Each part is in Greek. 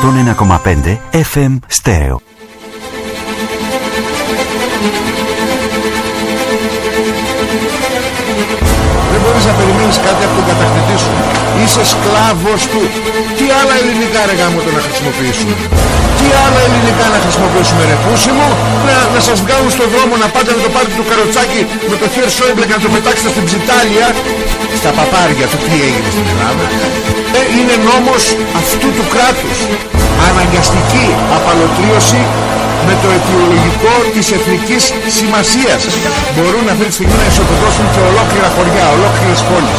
101,5 FM Stereo. Δεν μπορείς να περιμένεις κάτι από τον κατακτητή σου. Είσαι σκλάβος του. Τι άλλα ελληνικά ρε γάμο το να χρησιμοποιήσουμε; Τι άλλα ελληνικά να χρησιμοποιήσουμε ρε πούσι μου; Να, να σας βγάλουν στον δρόμο να πάτε με το πάρτι του καροτσάκι με το χέρι Σόιμπλε και να το πετάξετε στην ψιτάλια. Στα παπάρια του τι έγινε στην Ελλάδα; Ε, είναι νόμος αυτού του κράτους. Αναγκαστική απαλωτρίωση με το αιτιολογικό της εθνικής σημασίας μπορούν αυτή τη στιγμή να ισοπεδώσουν και ολόκληρα χωριά, ολόκληρες πόλεις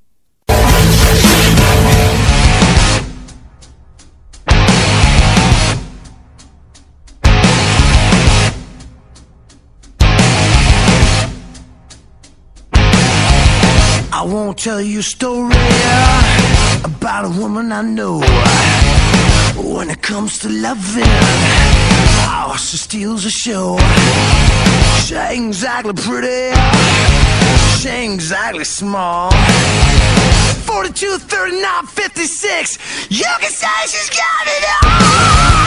I won't tell you a story uh, about a woman I know. When it comes to loving, oh, she steals a show. She ain't exactly pretty, she ain't exactly small. 42, 39, 56, you can say she's got it all.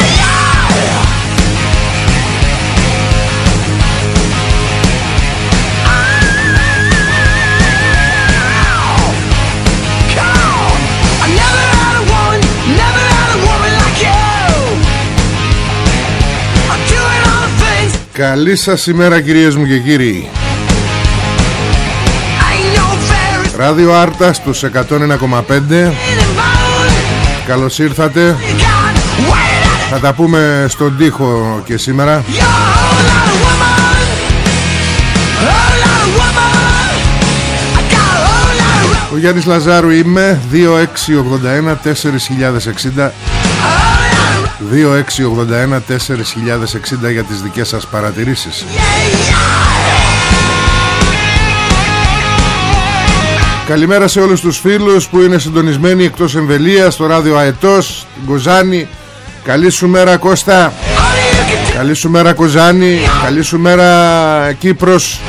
Καλή σας ημέρα κυρίες μου και κύριοι I know very Ράδιο Άρτα στους 101,5 in Καλώς ήρθατε You got waited Θα τα πούμε στον τοίχο και σήμερα You're a whole lot of woman. A whole lot of woman. I got a whole lot of Ο Γιάννης Λαζάρου είμαι 2681 4060 a whole lot of 2681 4060 για τις δικές σας παρατηρήσεις yeah, yeah. Καλημέρα σε όλους τους φίλους που είναι συντονισμένοι εκτός εμβελίας στο ράδιο Αετός, την Κοζάνη Καλή σου μέρα Κώστα All you can do Καλή σου μέρα Κοζάνη Καλή σου μέρα Κύπρος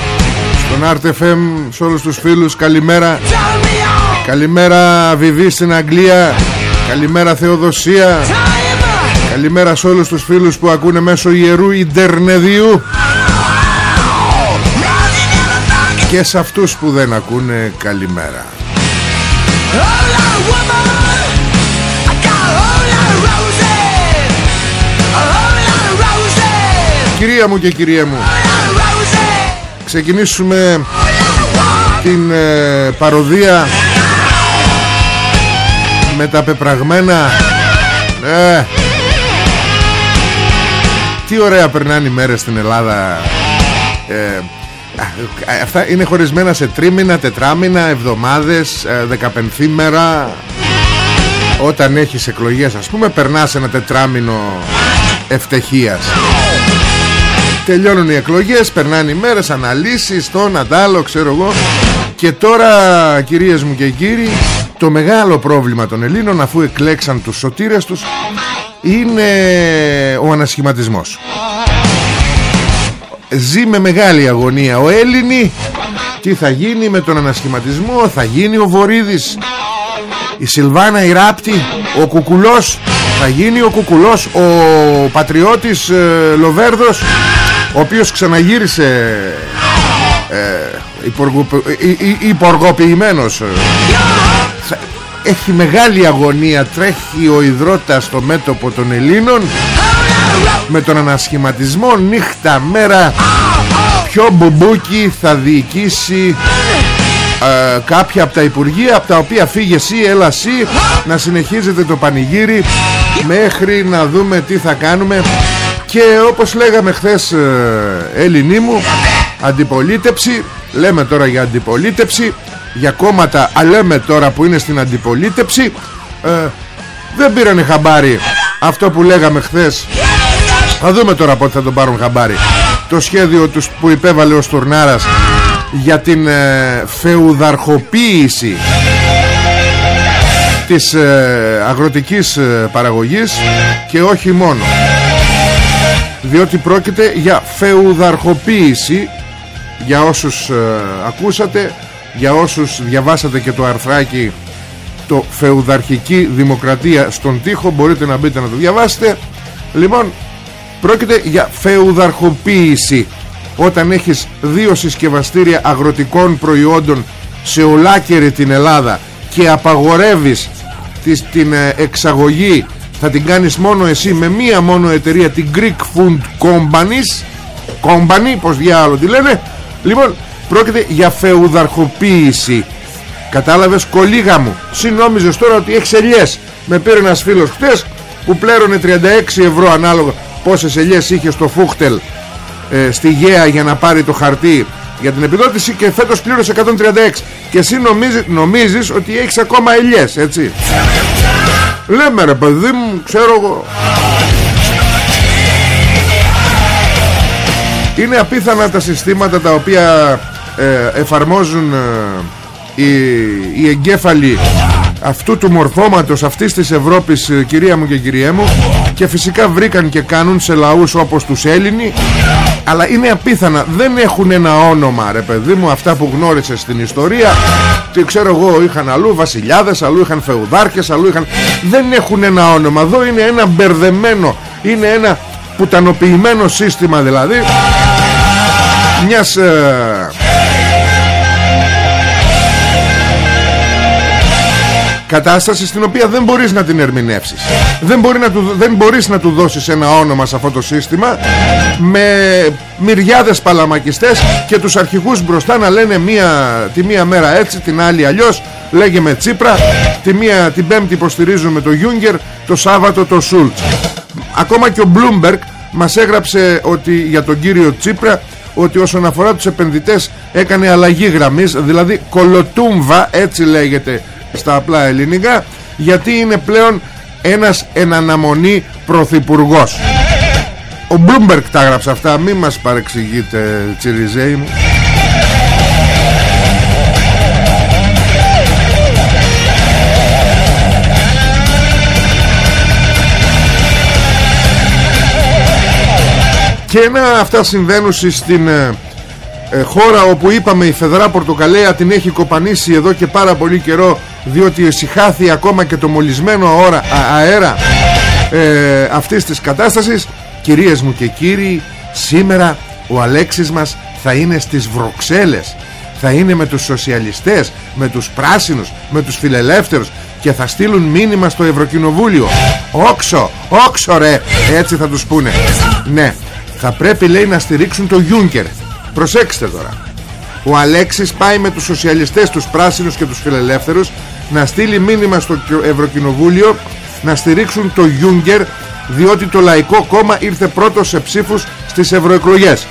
Στον RTFM σε όλους τους φίλους Καλημέρα turn me on. Καλημέρα Βιβί στην Αγγλία Καλημέρα Θεοδοσία Time. Καλημέρα σε όλους τους φίλους που ακούνε μέσω ιερού Ιντερνεδίου Και σε αυτούς που δεν ακούνε καλημέρα A whole lot of woman. I got a whole lot of roses. A whole lot of roses. Κυρία μου και κυρία μου A lot of roses. Ξεκινήσουμε την ε, παροδία με τα πεπραγμένα ε, Τι ωραία περνάνε οι μέρες στην Ελλάδα. Ε, α, Αυτά είναι χωρισμένα σε τρίμηνα, τετράμηνα, εβδομάδες, ε, δεκαπενθήμερα. Όταν έχεις εκλογές ας πούμε περνάς ένα τετράμινο ευτυχίας. Τελειώνουν οι εκλογές, περνάνε οι μέρες, αναλύσεις, το αντάλλο, ξέρω εγώ. Και τώρα κυρίες μου και κύριοι Το μεγάλο πρόβλημα των Ελλήνων αφού εκλέξαν τους σωτήρες τους Είναι ο ανασχηματισμός. Ζει με μεγάλη αγωνία ο Έλληνη. Τι θα γίνει με τον ανασχηματισμό; Θα γίνει ο Βορύδης. Η Σιλβάνα η Ράπτη Ο Κουκουλός. Θα γίνει ο Κουκουλός Ο πατριώτης ε, Λοβέρδος Ο οποίος ξαναγύρισε ε, υποργο- ε, ε, ε, Υποργοποιημένος ε. Θα- Έχει μεγάλη αγωνία Τρέχει ο υδρότας στο μέτωπο των Ελλήνων. Με τον ανασχηματισμό νύχτα μέρα ποιο μπουμπούκι θα διοικήσει ε, κάποια από τα Υπουργεία από τα οποία φύγε εσύ, έλα εσύ να συνεχίζετε το πανηγύρι μέχρι να δούμε τι θα κάνουμε. Και όπως λέγαμε χθες ε, Έλληνή μου αντιπολίτευση λέμε τώρα για αντιπολίτευση για κόμματα αλλά λέμε τώρα που είναι στην αντιπολίτευση ε, δεν πήρανε χαμπάρι αυτό που λέγαμε χθες. Θα δούμε τώρα πότε θα τον πάρουν χαμπάρι. Το σχέδιο τους που υπέβαλε ο Στουρνάρας για την ε, φεουδαρχοποίηση της ε, αγροτικής ε, παραγωγής και όχι μόνο. Διότι πρόκειται για φεουδαρχοποίηση για όσους ακούσατε για όσους διαβάσατε και το αρθράκι το φεουδαρχική δημοκρατία στον τοίχο μπορείτε να μπείτε να το διαβάσετε. Λοιπόν πρόκειται για φεουδαρχοποίηση. Όταν έχεις δύο συσκευαστήρια αγροτικών προϊόντων σε ολάκερη την Ελλάδα και απαγορεύεις την ε, εξαγωγή θα την κάνεις μόνο εσύ με μία μόνο εταιρεία την Greek Food Companies. Company πως διάλογο τη λένε. Λοιπόν πρόκειται για φεουδαρχοποίηση. Κατάλαβες κολίγα μου συνόμιζες τώρα ότι έχεις ελιές. Με πήρε ένας φίλος χτες που πλέρωνε 36 ευρώ ανάλογα πόσες ελιές είχε στο Φούχτελ ε, στη Γέα για να πάρει το χαρτί για την επιδότηση και φέτος πλήρωσε 136 και εσύ νομίζεις, νομίζεις ότι έχεις ακόμα ελιές έτσι. Λέμε ρε παιδί μου ξέρω εγώ. Είναι απίθανα τα συστήματα τα οποία ε, εφαρμόζουν ε, οι, οι εγκέφαλοι αυτού του μορφώματος αυτής της Ευρώπης ε, κυρία μου και κυρία μου και φυσικά βρήκαν και κάνουν σε λαούς όπως τους Έλληνοι. Αλλά είναι απίθανα. Δεν έχουν ένα όνομα ρε παιδί μου αυτά που γνώρισες στην ιστορία. Τι ξέρω εγώ είχαν αλλού βασιλιάδες αλλού είχαν φεουδάρχες αλλού είχαν δεν έχουν ένα όνομα. Εδώ είναι ένα μπερδεμένο είναι ένα πουτανοποιημένο σύστημα δηλαδή. Μιας ε, κατάσταση στην οποία δεν μπορείς να την ερμηνεύσεις. Δεν, μπορεί να του, δεν μπορείς να του δώσεις ένα όνομα σε αυτό το σύστημα με μυριάδες παλαμακιστές και τους αρχηγούς μπροστά να λένε μία, τη μία μέρα έτσι την άλλη αλλιώς. Λέγε με Τσίπρα τη μία, την πέμπτη υποστηρίζουμε το Γιούγκερ το Σάββατο το Σούλτς. Ακόμα και ο Μπλούμπερκ μας έγραψε ότι για τον κύριο Τσίπρα ότι όσον αφορά τους επενδυτές έκανε αλλαγή γραμμής δηλαδή κολοτούμβα έτσι λέγεται στα απλά ελληνικά γιατί είναι πλέον ένας εν αναμονή πρωθυπουργός. Ο Μπλούμπερκ τα έγραψε αυτά μη μας παρεξηγείτε τσιριζέι μου. Και να αυτά συμβαίνουν στην ε, ε, χώρα όπου είπαμε η Φεδρά Πορτοκαλέα την έχει κοπανίσει εδώ και πάρα πολύ καιρό διότι εσυχάθη ακόμα και το μολυσμένο αόρα, αέρα ε, αυτής της κατάστασης. Κυρίες μου και κύριοι σήμερα ο Αλέξης μας θα είναι στις Βροξέλλες θα είναι με τους σοσιαλιστές με τους πράσινους, με τους φιλελεύθερους και θα στείλουν μήνυμα στο Ευρωκοινοβούλιο. Όξο, όξο ρε έτσι θα τους πούνε. Ναι, θα πρέπει λέει να στηρίξουν το Γιούνκερ προσέξτε τώρα. Ο Αλέξης πάει με τους σοσιαλιστές τους πράσινους και τους φιλελεύθερους να στείλει μήνυμα στο Ευρωκοινοβούλιο να στηρίξουν το Γιούγκερ διότι το Λαϊκό Κόμμα ήρθε πρώτος σε ψήφους στις ευρωεκλογές.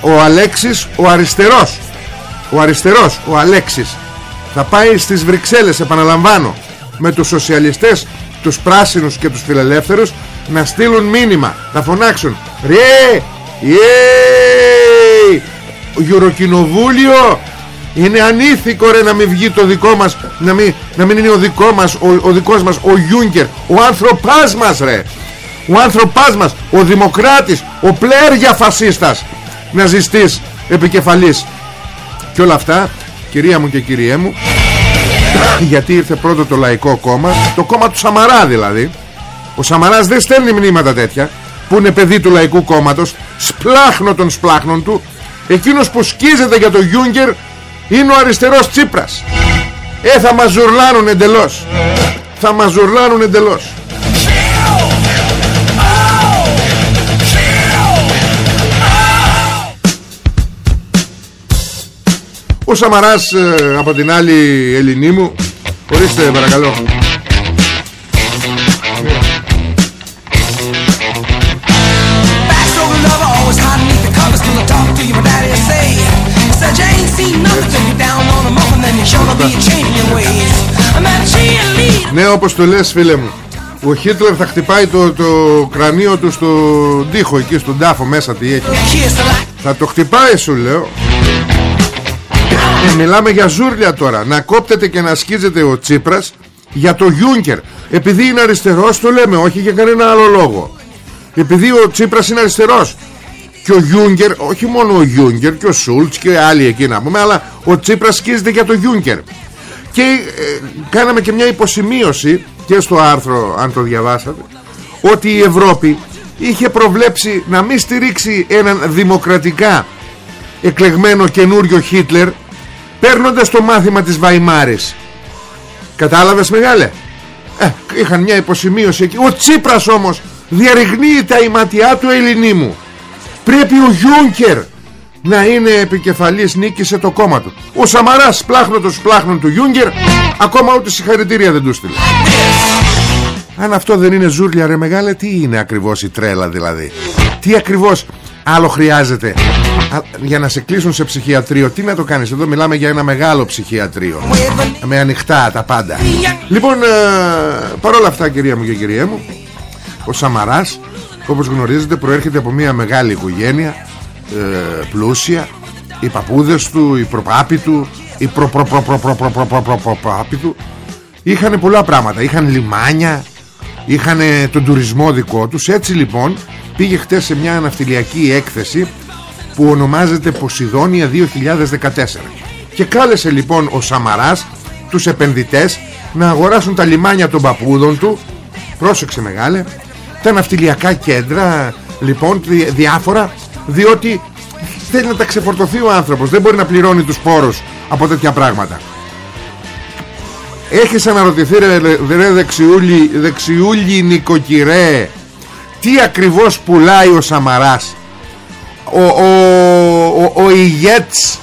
Ο Αλέξης ο αριστερός. Ο αριστερός ο Αλέξης. Θα πάει στις Βρυξέλλες επαναλαμβάνω με τους σοσιαλιστές τους πράσινους και τους φιλελεύθερους να στείλουν μήνυμα να φωνάξουν ρε Ευρωκοινοβούλιο είναι ανήθικο ρε να μην βγει το δικό μας Να μην, να μην είναι ο δικό μας ο, ο δικός μας ο Γιούγκερ Ο άνθρωπάς μας ρε. Ο άνθρωπάς μας Ο δημοκράτης Ο πλέργια φασίστας. Να ζηστείς επικεφαλής. Και όλα αυτά Κυρία μου και κυριέ μου Γιατί ήρθε πρώτο το λαϊκό κόμμα Το κόμμα του Σαμαρά δηλαδή. Ο Σαμαράς δεν στέλνει μηνύματα τέτοια Που είναι παιδί του λαϊκού κόμματος Σπλάχνο των σπλάχνων του. Εκείνος που σκίζεται για το Γιούγκερ είναι ο αριστερός Τσίπρας. Ε θα μας ζουρλάνουν εντελώς. Θα μας ζουρλάνουν εντελώς. Ο Σαμαράς ε, από την άλλη Ελληνή μου. Ορίστε παρακαλώ cheerleader. Ναι όπως το λες φίλε μου. Ο Χίτλερ θα χτυπάει το, το κρανίο του στον τοίχο Εκεί στον τάφο μέσα τι έχει. Kiss the light. Θα το χτυπάει σου λέω. Ε, Μιλάμε για ζούρλια τώρα. Να κόπτεται και να σκίζεται ο Τσίπρας Για το Γιούνκερ. Επειδή είναι αριστερός το λέμε Όχι για κανένα άλλο λόγο. Επειδή ο Τσίπρας είναι αριστερός Και ο Γιούνκερ Όχι μόνο ο Γιούνκερ και ο Σούλτς Και άλλοι εκεί να πούμε Αλλά ο Τσίπρας σκίζεται για το Γιούνκερ. Και ε, κάναμε και μια υποσημείωση Και στο άρθρο αν το διαβάσατε Ότι η Ευρώπη είχε προβλέψει να μην στηρίξει έναν δημοκρατικά εκλεγμένο καινούριο Χίτλερ παίρνοντας το μάθημα της Βαϊμάρης. Κατάλαβες μεγάλε; Ε, είχαν μια υποσημείωση εκεί. Ο Τσίπρας όμως διαρριγνύει τα ηματιά του Ελληνί μου πρέπει ο Γιούνκερ να είναι επικεφαλής νίκησε το κόμμα του. Ο Σαμαράς πλάχνοντος πλάχνον του Γιούγκερ ακόμα ούτε συγχαρητήρια δεν του στείλε. Αν αυτό δεν είναι ζούρλια ρε μεγάλε Τι είναι ακριβώς η τρέλα δηλαδή; Τι ακριβώς άλλο χρειάζεται; Α, Για να σε κλείσουν σε ψυχιατρείο Τι να το κάνεις; Εδώ μιλάμε για ένα μεγάλο ψυχιατρείο. Με ανοιχτά τα πάντα. Λοιπόν ε, παρόλα αυτά κυρία μου και κύριέ μου Ο Σαμαράς Όπως γνωρίζετε προέρχεται από μια μεγάλη οικογένεια ε, Πλούσια. Οι παππούδες του, οι προπάπποι του Οι προ προ προ προ προ προ προ προ προ προπάπποι του Είχαν πολλά πράγματα Είχαν λιμάνια Είχαν τον τουρισμό δικό τους Έτσι λοιπόν πήγε χτες σε μια ναυτιλιακή έκθεση Που ονομάζεται Ποσειδόνια 2014 Και κάλεσε λοιπόν ο Σαμαράς Τους επενδυτές Να αγοράσουν τα λιμάνια των παππούδων του Πρόσεξε μεγάλε Τα ναυτιλιακά κέντρα Λοιπόν δι- διάφορα Διότι θέλει να τα ξεφορτωθεί ο άνθρωπος. Δεν μπορεί να πληρώνει τους πόρους Από τέτοια πράγματα. Έχεις αναρωτηθεί ρε, ρε δεξιούλη, δεξιούλη νοικοκυρέ Τι ακριβώς πουλάει ο Σαμαράς; Ο, ο, ο, ο ηγέτς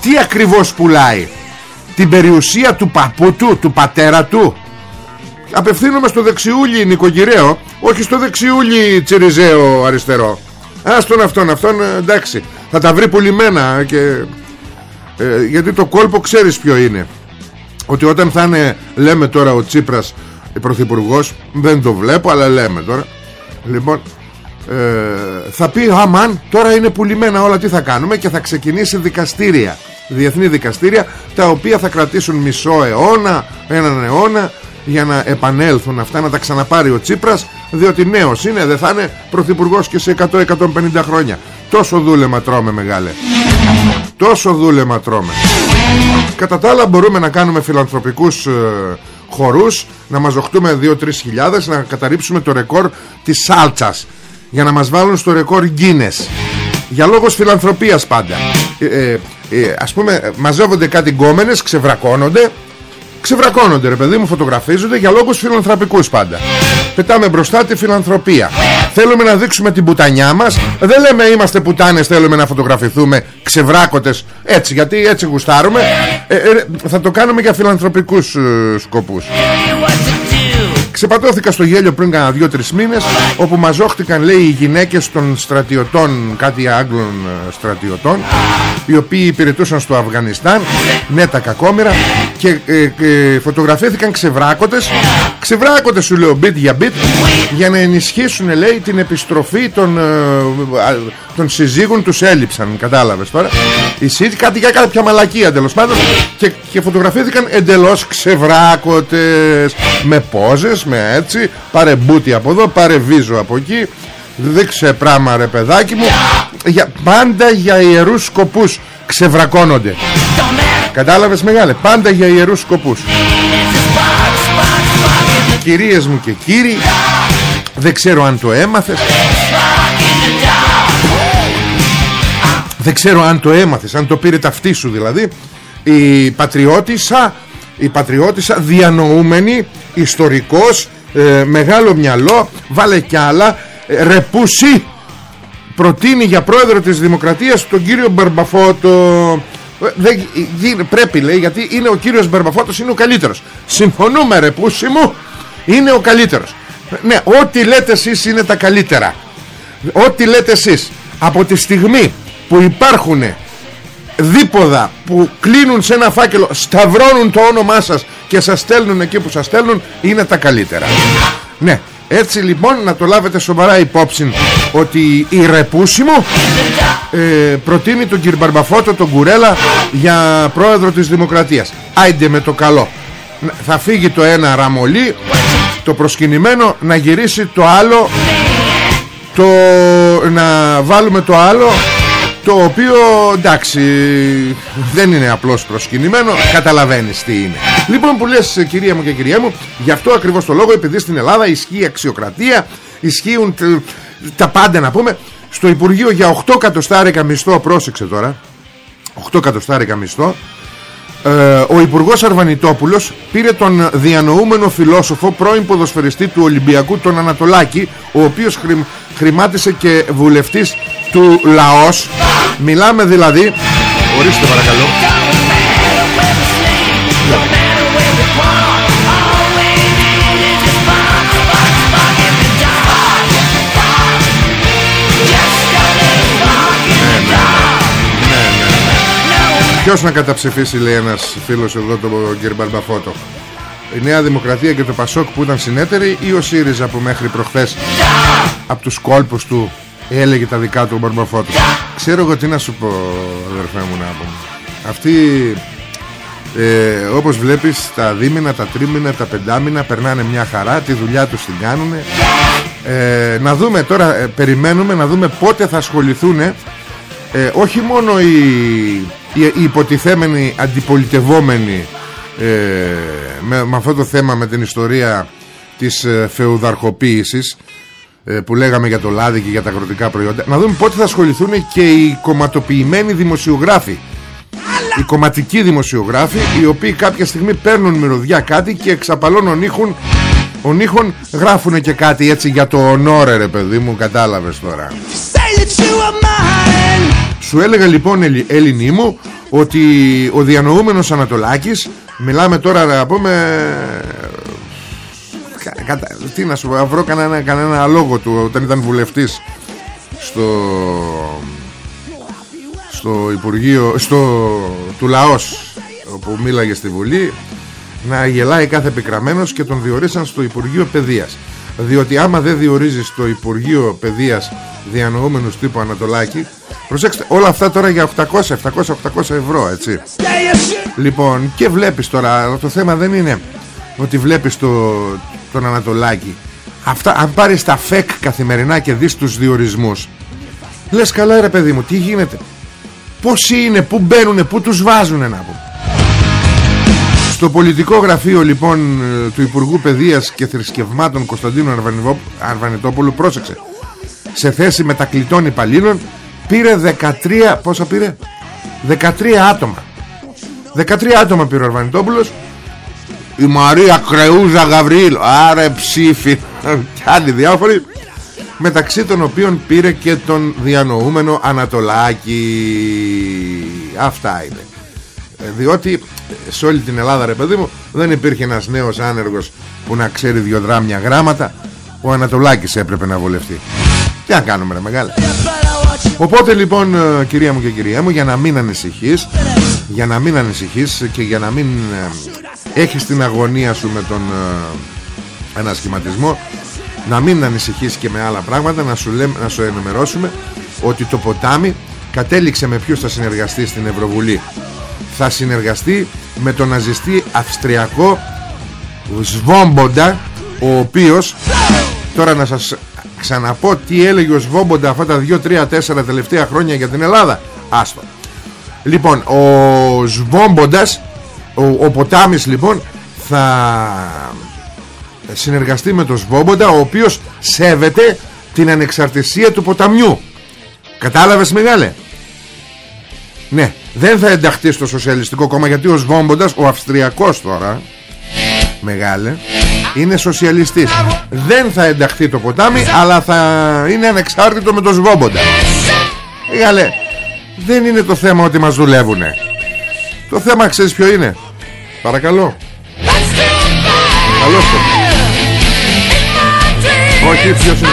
Τι ακριβώς πουλάει; Την περιουσία του παππού του, του πατέρα του; Απευθύνομαι στο δεξιούλη νοικοκυρέο Όχι στο δεξιούλη τσιριζέο αριστερό. Άστον αυτόν αυτόν ε, εντάξει. Θα τα βρει πουλημένα και, ε, Γιατί το κόλπο ξέρεις ποιο είναι. Ότι όταν θα είναι λέμε τώρα ο Τσίπρας πρωθυπουργός δεν το βλέπω αλλά λέμε τώρα. Λοιπόν ε, θα πει αμάν τώρα είναι πουλημένα όλα τι θα κάνουμε και θα ξεκινήσει δικαστήρια διεθνή δικαστήρια τα οποία θα κρατήσουν μισό αιώνα έναν αιώνα για να επανέλθουν αυτά να τα ξαναπάρει ο Τσίπρας διότι νέος είναι δεν θα είναι πρωθυπουργός και σε 100-150 χρόνια. Τόσο δούλεμα τρώμε μεγάλε. Τόσο δούλεμα τρώμε. Κατά τα άλλα μπορούμε να κάνουμε φιλανθρωπικούς ε, χορούς Να μαζοχτούμε 2-3 χιλιάδες Να καταρρύψουμε το ρεκόρ της σάλτσας Για να μας βάλουν στο ρεκόρ Guinness. Για λόγους φιλανθρωπίας πάντα. Ε, ε, ε, Ας πούμε ε, μαζεύονται κάτι γκόμενες Ξεβρακώνονται Ξεβρακώνονται ρε παιδί μου φωτογραφίζονται Για λόγους φιλανθρωπικούς πάντα. Πετάμε μπροστά τη φιλανθρωπία. Θέλουμε να δείξουμε την πουτανιά μας. Δεν λέμε είμαστε πουτάνες Θέλουμε να φωτογραφηθούμε ξεβράκωτες Έτσι γιατί έτσι γουστάρουμε. Ε, ε, Θα το κάνουμε για φιλανθρωπικούς ε, σκοπούς Ξεπατώθηκα στο γέλιο πριν κάνα δύο-τρεις μήνες Όπου μαζόχτηκαν λέει οι γυναίκες των στρατιωτών Κάτι Άγγλων ε, στρατιωτών Οι οποίοι υπηρετούσαν στο Αφγανιστάν Ναι τα κακόμοιρα Και ε, ε, φωτογραφήθηκαν ξεβράκωτες. Ξεβράκωτες σου λέω bit για bit Για να ενισχύσουν λέει την επιστροφή των, ε, α, των συζύγων τους έλειψαν Κατάλαβες τώρα. Οι σύζυγοι κάτι για κάποια μαλακία τέλος πάντων και, και φωτογραφήθηκαν εντελώς ξεβράκωτες Με πόζες, με έτσι Πάρε μπούτι από εδώ, πάρε βίζο από εκεί Δείξε πράμα ρε παιδάκι μου. Για, Πάντα για ιερούς σκοπούς ξεβρακώνονται. Κατάλαβες μεγάλε Πάντα για ιερούς σκοπούς. Κυρίες μου και κύριοι Δεν ξέρω αν το έμαθες. Δεν ξέρω αν το έμαθες Αν το πήρε ταυτί σου δηλαδή. Η πατριώτησα Η πατριώτησα διανοούμενη Ιστορικός ε, Μεγάλο μυαλό Βάλε κι άλλα. Ε, Ρεπούσι Προτείνει για πρόεδρο της Δημοκρατίας Τον κύριο Μπαρμπαφώτο Ε, δεν, γι- πρέπει λέει γιατί είναι ο κύριος Μπερμπαφώτος είναι ο καλύτερος. Συμφωνούμε ρε πούσι μου είναι ο καλύτερος. Ναι ό,τι λέτε εσείς είναι τα καλύτερα. Ό,τι λέτε εσείς από τη στιγμή που υπάρχουν δίποδα που κλείνουν σε ένα φάκελο σταυρώνουν το όνομά σας και σας στέλνουν εκεί που σας στέλνουν είναι τα καλύτερα. Ναι έτσι λοιπόν να το λάβετε σοβαρά υπόψη ότι η Ρεπούσιμο ε, προτείνει τον κύριο Μπαρμπαφώτο τον Κουρέλα για πρόεδρο της Δημοκρατίας. Άιντε με το καλό. Να- θα φύγει το ένα ραμολί το προσκυνημένο να γυρίσει το άλλο το να βάλουμε το άλλο το οποίο εντάξει δεν είναι απλώς προσκυνημένο καταλαβαίνεις τι είναι. Λοιπόν που λες κυρία μου και κυρία μου γι' αυτό ακριβώς το λόγο επειδή στην Ελλάδα ισχύει αξιοκρατία ισχύουν τ- τα πάντα να πούμε. Στο Υπουργείο για 8 κατοστάρικα μισθό πρόσεξε τώρα 8 κατοστάρικα μισθό ε, ο Υπουργός Αρβανιτόπουλος πήρε τον διανοούμενο φιλόσοφο πρώην ποδοσφαιριστή του Ολυμπιακού τον Ανατολάκη ο οποίος χρη, χρημάτισε και βουλευτής του Λαός. Μιλάμε δηλαδή ορίστε παρακαλώ. Ποιος να καταψηφίσει λέει ένας φίλος εδώ τον κύριο Μπαρμπαφώτο Η Νέα Δημοκρατία και το Πασόκ που ήταν συνέτεροι Ή ο ΣΥΡΙΖΑ που μέχρι προχθές Από τους κόλπους του έλεγε τα δικά του ο Μπαρμπαφώτο Ξέρω εγώ τι να σου πω αδερφέ μου να πω. Αυτοί ε, όπως βλέπεις τα δίμηνα, τα τρίμηνα, τα πεντάμηνα περνάνε μια χαρά, τη δουλειά τους την κάνουν ε, να δούμε τώρα, ε, περιμένουμε να δούμε πότε θα ασχοληθούν ε, όχι μόνο οι, οι, οι υποτιθέμενοι αντιπολιτευόμενοι ε, με, με αυτό το θέμα με την ιστορία της ε, φεουδαρχοποίησης ε, που λέγαμε για το λάδι και για τα αγροτικά προϊόντα να δούμε πότε θα ασχοληθούν και οι κομματοποιημένοι δημοσιογράφοι οι κομματικοί δημοσιογράφοι οι οποίοι κάποια στιγμή παίρνουν μυρωδιά κάτι και εξαπαλώνουν ήχων ο νύχων γράφουν και κάτι έτσι για το ονόρε ρε παιδί μου κατάλαβες τώρα Say that you are mine. Σου έλεγα λοιπόν Έλλη- Έλληνή μου ότι ο διανοούμενος Ανατολάκης μιλάμε τώρα να πούμε κα- κατα- τι να σου πω, βρω κανένα, κανένα λόγο του όταν ήταν βουλευτής στο στο Υπουργείο στο, του Λαός όπου μίλαγε στη Βουλή να γελάει κάθε επικραμένος και τον διορίσαν στο Υπουργείο Παιδείας. Διότι άμα δεν διορίζεις στο Υπουργείο Παιδείας διανοούμενους τύπου Ανατολάκη. Προσέξτε όλα αυτά τώρα για 800, 700, 800 ευρώ έτσι. Say you should. Λοιπόν και βλέπεις τώρα Το θέμα δεν είναι ότι βλέπεις το, τον Ανατολάκη. Αυτά αν πάρεις τα φεκ καθημερινά και δεις τους διορισμούς Λες καλά ρε παιδί μου τι γίνεται; Πόσοι είναι, πού μπαίνουνε, πού τους βάζουνε να πω Στο πολιτικό γραφείο λοιπόν ε, του Υπουργού Παιδείας και Θρησκευμάτων Κωνσταντίνου Αρβανιβό- Αρβανιτόπουλου Πρόσεξε Σε θέση μετακλητών υπαλλήλων Πήρε 13, πόσα πήρε; 13 άτομα. 13 άτομα πήρε ο Αρβανιτόπουλος. Η Μαρία Κρεούζα Γαβριήλ Άρε ψήφι. Κι άλλοι διάφοροι. Μεταξύ των οποίων πήρε και τον διανοούμενο Ανατολάκη. Αυτά είναι. Ε, Διότι σε όλη την Ελλάδα ρε παιδί μου Δεν υπήρχε ένας νέος άνεργος Που να ξέρει δυο δράμια γράμματα. Ο Ανατολάκης έπρεπε να βολευτεί Τι να κάνουμε ρε μεγάλα Οπότε λοιπόν ε, κυρία μου και κυρία μου για να μην ανησυχείς Για να μην ανησυχείς και για να μην ε, έχεις την αγωνία σου με τον ε, ανασχηματισμό Να μην ανησυχείς και με άλλα πράγματα να σου, λέμε, να σου ενημερώσουμε ότι το ποτάμι κατέληξε με ποιους θα συνεργαστεί στην Ευρωβουλή. Θα συνεργαστεί με τον ναζιστή Αυστριακό Σβόμποντα Ο οποίος Τώρα να σας ξαναπώ τι έλεγε ο Σβόμποντα αυτά τα 2-3-4 τελευταία χρόνια για την Ελλάδα. Άστο. Λοιπόν, ο Σβόμποντας, ο, ο Ποτάμις λοιπόν, θα συνεργαστεί με τον Σβόμποντα, ο οποίος σέβεται την ανεξαρτησία του ποταμιού. Κατάλαβες μεγάλε; Ναι, δεν θα ενταχθεί στο Σοσιαλιστικό κόμμα γιατί ο Σβόμποντας, ο Αυστριακός τώρα, μεγάλε, είναι σοσιαλιστής. Δεν θα ενταχθεί το ποτάμι, αλλά θα είναι ανεξάρτητο με το Σβόμποντα. Μεγάλε, δεν είναι το θέμα ότι μας δουλεύουνε. Το θέμα ξέρεις ποιο είναι; Παρακαλώ Καλώς το Όχι ποιος είναι;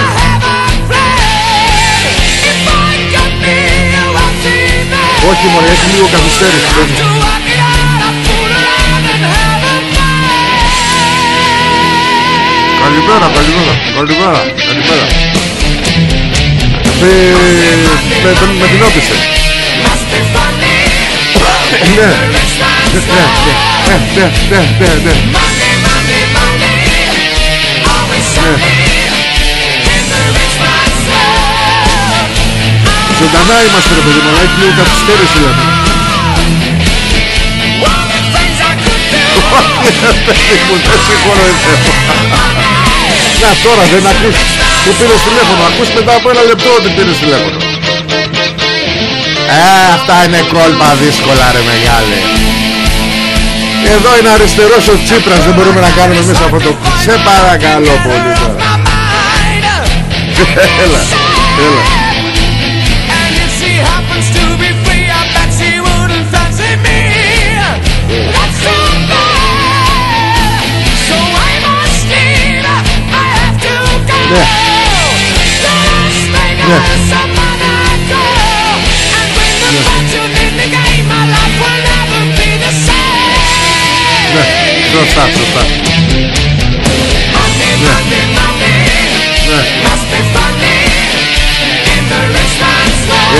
Όχι μωρέ έχει λίγο καθυστέρηση Καλημέρα, καλημέρα, καλημέρα, καλημέρα. Με, με, τον- με την όπισε. Ναι, ναι, ναι, ναι, ναι, ναι, ναι, ναι. Ζωντανά είμαστε ρε παιδί μου, αλλά έχει λίγο καθυστέρηση λέμε. Όχι ρε παιδί μου, δεν συγχωρεύω. Να τώρα δεν ακούς που πήρες τηλέφωνο. Ακούς μετά από ένα λεπτό ότι πήρες τηλέφωνο. Ε, αυτά είναι κόλπα δύσκολα ρε μεγάλε. Εδώ είναι αριστερός ο Τσίπρας Δεν μπορούμε να κάνουμε μέσα από το Σε παρακαλώ πολύ τώρα. Έλα, έλα Ναι. Ναι. Ναι. Ναι. Σωστά, σωστά. Ναι. Ναι.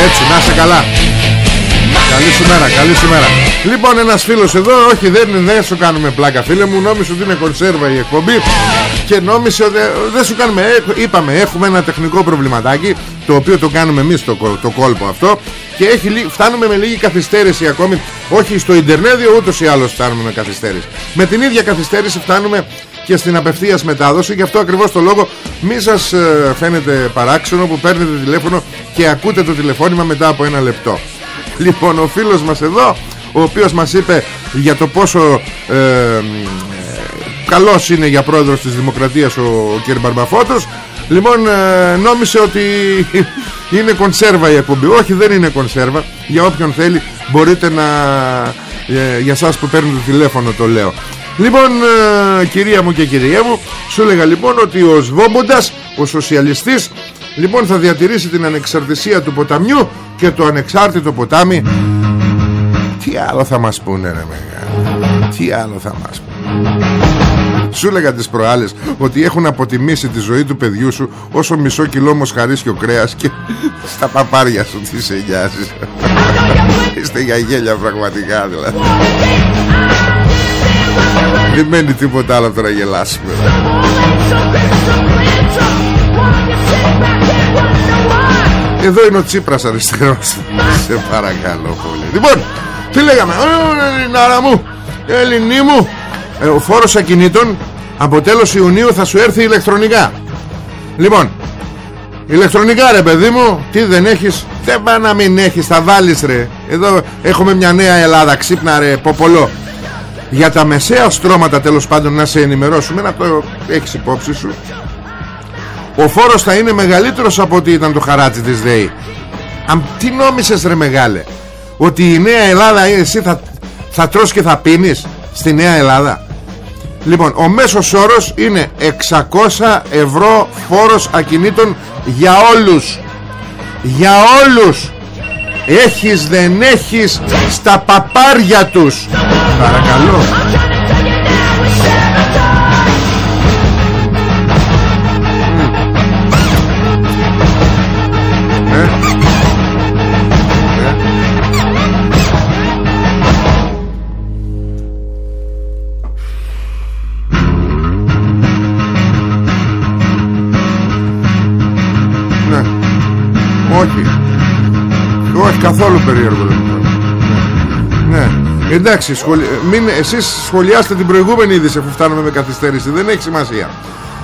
Έτσι, να είσαι καλά. Καλή σου μέρα, καλή σου μέρα Λοιπόν ένας φίλος εδώ Όχι δεν, δεν σου κάνουμε πλάκα φίλε μου Νόμιζε ότι είναι κονσέρβα η εκπομπή Και νόμιζε ότι δεν σου κάνουμε ε, Είπαμε έχουμε ένα τεχνικό προβληματάκι Το οποίο το κάνουμε εμείς το, κο- το κόλπο αυτό Και έχει, λί- φτάνουμε με λίγη καθυστέρηση ακόμη Όχι στο Ιντερνέδιο ούτως ή άλλως φτάνουμε με καθυστέρηση. Με την ίδια καθυστέρηση φτάνουμε και στην απευθείας μετάδοση Γι' αυτό ακριβώς το λόγο μη σας ε, φαίνεται παράξενο που παίρνετε τηλέφωνο και ακούτε το τηλεφώνημα μετά από ένα λεπτό Λοιπόν ο φίλος μας εδώ Ο οποίος μας είπε για το πόσο ε, ε, Καλός είναι για πρόεδρος της Δημοκρατίας Ο, ο κ. Μπαρμπαφώτος Λοιπόν ε, νόμισε ότι Είναι κονσέρβα η εκπομπή. Όχι δεν είναι κονσέρβα. Για όποιον θέλει μπορείτε να ε, Για σας που παίρνουν το τηλέφωνο το λέω. Λοιπόν ε, κυρία μου και κυρία μου Σου έλεγα λοιπόν ότι ο Σβόμποντας Ο σοσιαλιστής Λοιπόν θα διατηρήσει την ανεξαρτησία του ποταμιού Και το ανεξάρτητο ποτάμι. Τι άλλο θα μας πούνε ρε μεγάλο Τι άλλο θα μας πούνε; Σου έλεγα τις προάλλες Ότι έχουν αποτιμήσει τη ζωή του παιδιού σου Όσο μισό κιλό μοσχαρίσιο κρέας Και στα παπάρια σου τι σε νοιάζει. Είστε για γέλια πραγματικά δηλαδή. Δεν μένει τίποτα άλλο από το να γελάσουμε Εδώ είναι ο Τσίπρας αριστερός. Σε παρακαλώ πολύ. Λοιπόν τι λέγαμε; «Ω, Ελληνάρα μου Ελληνί μου. Ε, Ο φόρος ακινήτων Από τέλος Ιουνίου θα σου έρθει ηλεκτρονικά. Λοιπόν Ηλεκτρονικά ρε παιδί μου Τι δεν έχεις; Δεν πάει να μην έχεις Θα βάλεις ρε. Εδώ έχουμε μια νέα Ελλάδα Ξύπνα ρε Ποπολό. Για τα μεσαία στρώματα τέλος πάντων Να σε ενημερώσουμε Να το έχεις υπόψη σου ο φόρος θα είναι μεγαλύτερος από ό,τι ήταν το χαράτσι της ΔΕΗ. Αν, Τι νόμισες ρε μεγάλε Ότι η Νέα Ελλάδα εσύ θα, θα τρως και θα πίνεις Στη Νέα Ελλάδα; Λοιπόν ο μέσος όρος είναι 600 ευρώ φόρος ακινήτων Για όλους. Για όλους. Έχεις δεν έχεις Στα παπάρια τους. Παρακαλώ καθόλου περίεργο δεν μου Ναι. ναι. Εντάξει, σχολι... μην... εσείς σχολιάστε την προηγούμενη είδηση αφού φτάνουμε με καθυστέρηση. Δεν έχει σημασία.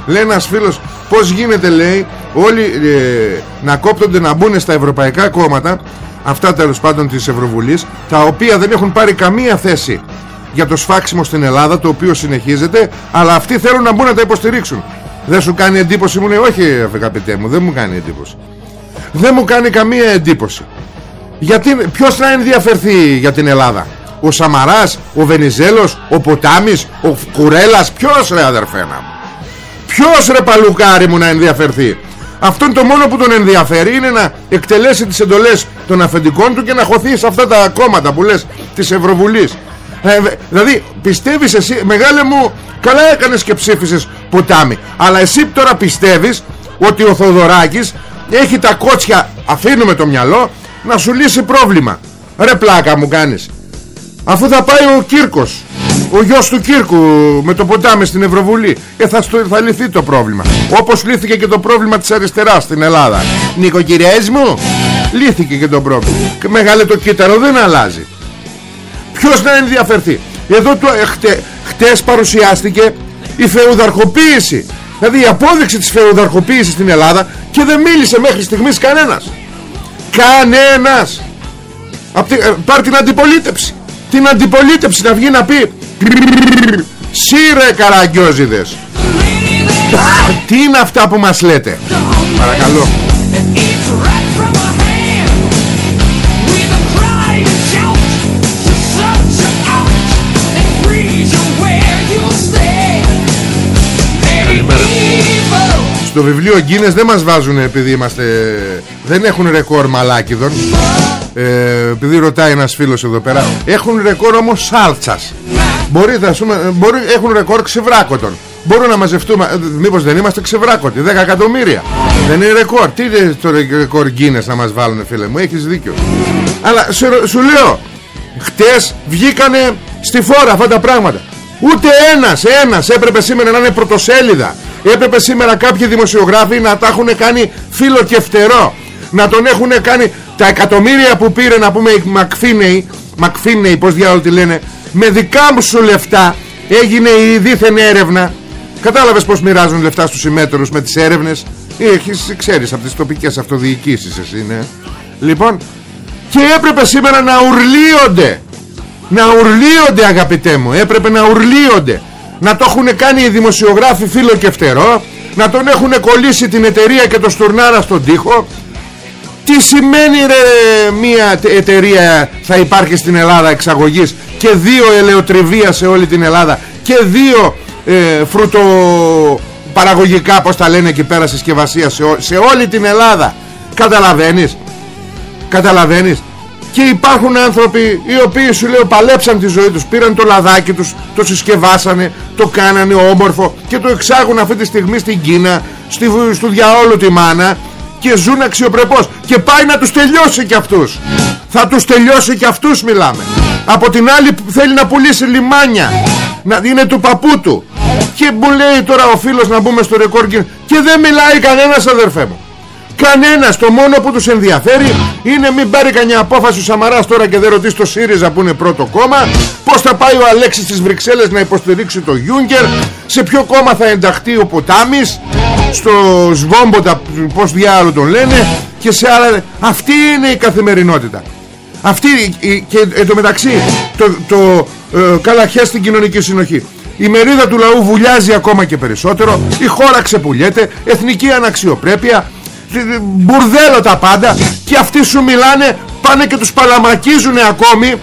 Λέει ένας φίλος πως γίνεται λέει όλοι ε, να κόπτονται να μπουν στα ευρωπαϊκά κόμματα αυτά τέλος πάντων της Ευρωβουλής τα οποία δεν έχουν πάρει καμία θέση για το σφάξιμο στην Ελλάδα το οποίο συνεχίζεται αλλά αυτοί θέλουν να μπουν να τα υποστηρίξουν δεν σου κάνει εντύπωση μου λέει όχι αγαπητέ μου δεν μου κάνει εντύπωση δεν μου κάνει καμία εντύπωση γιατί ποιος να ενδιαφερθεί για την Ελλάδα; Ο Σαμαράς, ο Βενιζέλος, ο Ποτάμης, ο Κουρέλας; Ποιος ρε αδερφέ να μου; Ποιος ρε παλουκάρι μου να ενδιαφερθεί; Αυτόν το μόνο που τον ενδιαφέρει είναι να εκτελέσει τις εντολές των αφεντικών του και να χωθεί σε αυτά τα κόμματα που λες της Ευρωβουλής. Ε, δηλαδή πιστεύεις εσύ Μεγάλε μου καλά έκανες και ψήφισες ποτάμι Αλλά εσύ τώρα πιστεύεις Ότι ο Θοδωράκης Έχει τα κότσια Αφήνουμε το μυαλό Να σου λύσει πρόβλημα. Ρε πλάκα μου κάνεις. Αφού θα πάει ο Κύρκος Ο γιος του Κύρκου με το ποτάμι στην Ευρωβουλή ε, θα, στο, θα λυθεί το πρόβλημα. Όπως λύθηκε και το πρόβλημα της αριστεράς στην Ελλάδα. Νοικοκυριές μου Λύθηκε και το πρόβλημα. Μεγάλε το κύτταρο δεν αλλάζει. Ποιος να ενδιαφερθεί; Εδώ το, ε, χτε, χτες παρουσιάστηκε η φεουδαρχοποίηση. Δηλαδή η απόδειξη της φεουδαρχοποίησης στην Ελλάδα Και δεν μίλησε μέχρι στιγμής κανένας Κανένας. Απ τη, ε, Πάρ την αντιπολίτευση. Την αντιπολίτευση να βγει να πει Σύρε καραγκιόζιδες Τι είναι αυτά που μας λέτε; Παρακαλώ. Στο βιβλίο Γκίνες δεν μας βάζουν επειδή είμαστε Δεν έχουν ρεκόρ μαλάκιδων. Ε, Επειδή ρωτάει ένας φίλος εδώ πέρα Έχουν ρεκόρ όμως σάλτσας Μπορεί, θα πούμε, μπορεί, Έχουν ρεκόρ ξεβράκωτων. Μπορούν να μαζευτούμε ε, Μήπως δεν είμαστε ξεβράκωτοι 10 εκατομμύρια. Δεν είναι ρεκόρ. Τι είναι το ρεκόρ Γκίνες να μας βάλουν φίλε μου Έχεις δίκιο. Αλλά σου, σου λέω Χτες βγήκανε στη φόρα αυτά τα πράγματα. Ούτε ένας, ένας έπρεπε σήμερα να είναι πρωτοσέλιδα. Έπρεπε σήμερα κάποιοι δημοσιογράφοι να τα έχουν κάνει φίλο και φτερό Να τον έχουν κάνει τα εκατομμύρια που πήρε να πούμε η Μακφίνεϊ Μακφίνεϊ πως διάλογο τη λένε Με δικά μου σου λεφτά έγινε η δίθεν έρευνα. Κατάλαβες πως μοιράζουν λεφτά στους συμμέτρους με τις έρευνες; Έχεις, ξέρεις από τις τοπικές αυτοδιοικήσεις εσύ ναι. Λοιπόν και έπρεπε σήμερα να ουρλίονται. Να ουρλίονται αγαπητέ μου Έπρεπε να ουρλίονται. Να το έχουν κάνει οι δημοσιογράφοι φίλο και φτερό να τον έχουν κολλήσει την εταιρεία και το στουρνάρα στον τοίχο τι σημαίνει ρε μια εταιρεία θα υπάρχει στην Ελλάδα εξαγωγής και δύο ελαιοτριβία σε όλη την Ελλάδα και δύο ε, φρουτοπαραγωγικά πως τα λένε εκεί πέρα συσκευασία σε, σε όλη την Ελλάδα. Καταλαβαίνεις; Καταλαβαίνεις; Και υπάρχουν άνθρωποι οι οποίοι σου λέω παλέψαν τη ζωή τους Πήραν το λαδάκι τους, το συσκευάσανε Το κάνανε όμορφο Και το εξάγουν αυτή τη στιγμή στην Κίνα στη, Στο διαόλου τη μάνα Και ζουν αξιοπρεπώς. Και πάει να τους τελειώσει και αυτούς. Θα τους τελειώσει και αυτούς μιλάμε. Από την άλλη θέλει να πουλήσει λιμάνια να, Είναι του παππού του. Και μου λέει τώρα ο φίλος να μπούμε στο ρεκόρ Και δεν μιλάει κανένας αδερφέ μου Κανένας. Το μόνο που τους ενδιαφέρει είναι μην πάρει κανένα απόφαση ο Σαμαράς τώρα και δεν ρωτήσει το ΣΥΡΙΖΑ που είναι πρώτο κόμμα. Πως θα πάει ο Αλέξης στις Βρυξέλλες να υποστηρίξει το Γιούγκερ. Σε ποιο κόμμα θα ενταχθεί ο Ποτάμις στο Σβόμποτα πως διάλογο τον λένε. Και σε άλλα αυτή είναι η καθημερινότητα. Αυτή και εντωμεταξύ το, το ε, καλαχέ στην κοινωνική συνοχή. Η μερίδα του λαού βουλιάζει ακόμα και περισσότερο. Η χώρα ξεπουλιέται. Εθνική αναξιοπρέπεια μπουρδέλο τα πάντα. Και αυτοί σου μιλάνε πάνε και τους παλαμακίζουν ακόμη.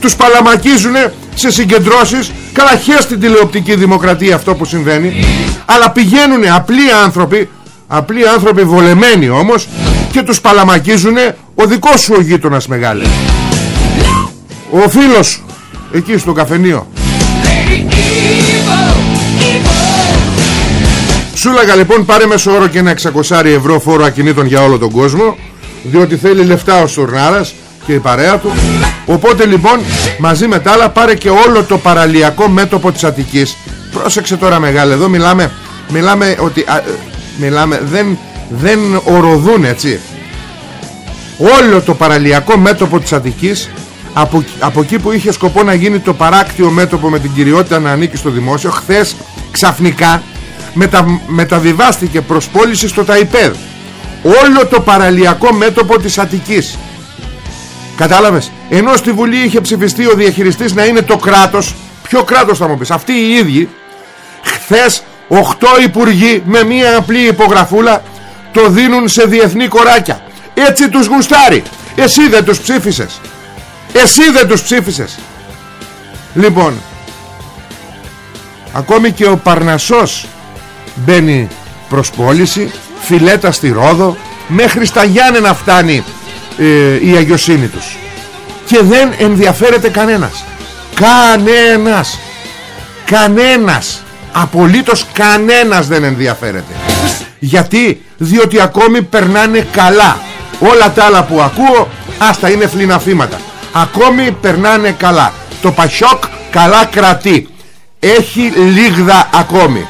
Τους παλαμακίζουν σε συγκεντρώσεις. Καλά χες στην τηλεοπτική δημοκρατία αυτό που συμβαίνει. Αλλά πηγαίνουν απλοί άνθρωποι απλοί άνθρωποι βολεμένοι όμως και τους παλαμακίζουν ο δικός σου ο γείτονας μεγάλε. Ο φίλος εκεί στο καφενείο Σου λέγα λοιπόν πάρε μέσω όρο και ένα 600 ευρώ φόρο ακινήτων για όλο τον κόσμο Διότι θέλει λεφτά ο Στουρνάρας και η παρέα του. Οπότε λοιπόν μαζί με τα άλλα πάρε και όλο το παραλιακό μέτωπο της Αττικής. Πρόσεξε τώρα μεγάλε εδώ μιλάμε Μιλάμε ότι α, μιλάμε, δεν, δεν οροδούν έτσι. Όλο το παραλιακό μέτωπο της Αττικής από, από εκεί που είχε σκοπό να γίνει το παράκτιο μέτωπο με την κυριότητα να ανήκει στο δημόσιο Χθες ξαφνικά μετα, μεταβιβάστηκε προς πώληση στο Ταϊπέδ. Όλο το παραλιακό μέτωπο της Αττικής. Κατάλαβες; Ενώ στη Βουλή είχε ψηφιστεί ο διαχειριστής να είναι το κράτος ποιο κράτος θα μου πεις αυτοί οι ίδιοι χθες 8 υπουργοί με μία απλή υπογραφούλα το δίνουν σε διεθνή κοράκια. Έτσι τους γουστάρει. Εσύ δεν τους ψήφισες. Εσύ δεν τους ψήφισες. Λοιπόν Ακόμη και ο Παρνασσός Μπαίνει προς πώληση Φιλέτα στη Ρόδο Μέχρι στα Γιάννενα φτάνει ε, Η αγιοσύνη τους. Και δεν ενδιαφέρεται κανένας. Κανένας. Κανένας. Απολύτως κανένας δεν ενδιαφέρεται. Γιατί; Διότι ακόμη περνάνε καλά. Όλα τα άλλα που ακούω Άστα είναι φλιναφήματα Ακόμη περνάνε καλά. Το Πασιόκ καλά κρατεί. Έχει λίγδα ακόμη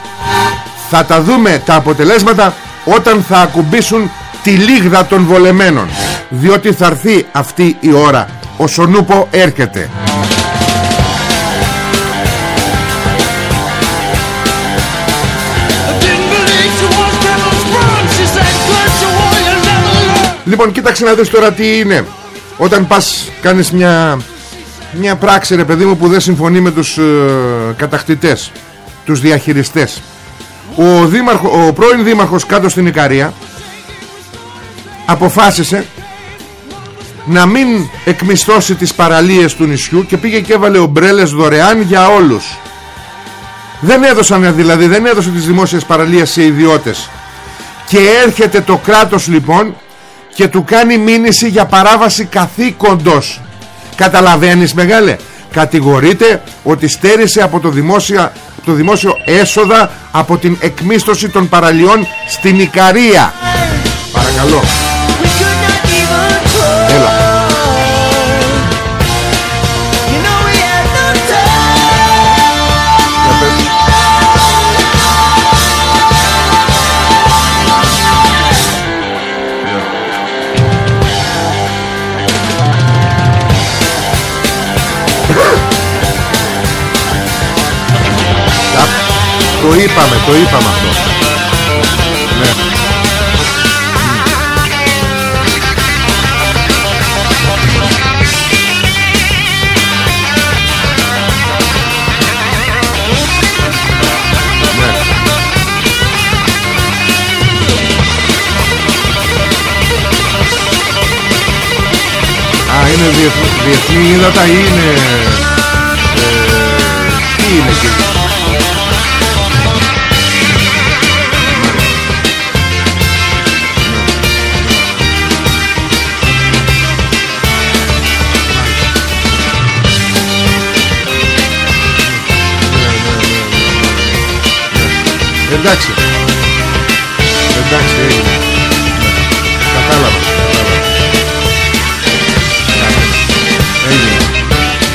Θα τα δούμε τα αποτελέσματα Όταν θα ακουμπήσουν Τη λίγδα των βολεμένων Διότι θα έρθει αυτή η ώρα Ο Σονούπο έρχεται I didn't believe she was devil's sprung. She said, "Close your war, you'll never learn." Λοιπόν κοίταξε να δεις τώρα τι είναι Όταν πας κάνεις μια Μια πράξη ρε παιδί μου που δεν συμφωνεί με τους ε, κατακτητές Τους διαχειριστές ο, δήμαρχο, ο πρώην δήμαρχος κάτω στην Ικαρία Αποφάσισε Να μην εκμισθώσει τις παραλίες του νησιού Και πήγε και έβαλε ομπρέλες δωρεάν για όλους Δεν έδωσαν δηλαδή Δεν έδωσε τις δημόσιες παραλίες σε ιδιώτες και έρχεται το κράτος λοιπόν και του κάνει μήνυση για παράβαση καθήκοντος. Καταλαβαίνεις μεγάλε; Κατηγορείται ότι στέρισε από το, δημόσια, το δημόσιο έσοδα από την εκμίσθωση των παραλιών στην Ικαρία. Παρακαλώ. Το είπαμε, το είπαμε αυτό. Ναι. Ναι. Α, είναι διεθνή, διεθνή ύδατα ή είναι... Ε, τι είναι κύριε. Εντάξει. Εντάξει, έγινε. Κατάλαβα. κατάλαβα. Έγινε.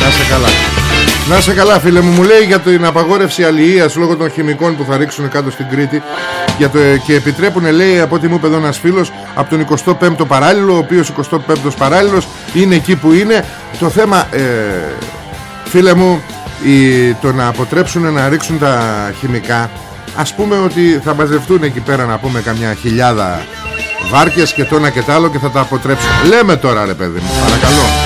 Να σε καλά. Να σε καλά φίλε μου Μου λέει για την απαγόρευση αλληλείας Λόγω των χημικών που θα ρίξουν κάτω στην Κρήτη για το, Και επιτρέπουν λέει από ό,τι μου είπε εδώ ένας φίλος Από τον 25ο παράλληλο Ο οποίος 25ος παράλληλος Είναι εκεί που είναι Το θέμα ε, Φίλε μου η, Το να αποτρέψουν να ρίξουν τα χημικά Ας πούμε ότι θα μαζευτούν εκεί πέρα Να πούμε καμιά χιλιάδα Βάρκες και το ένα και το άλλο Και θα τα αποτρέψουν. Λέμε τώρα ρε παιδί μου Παρακαλώ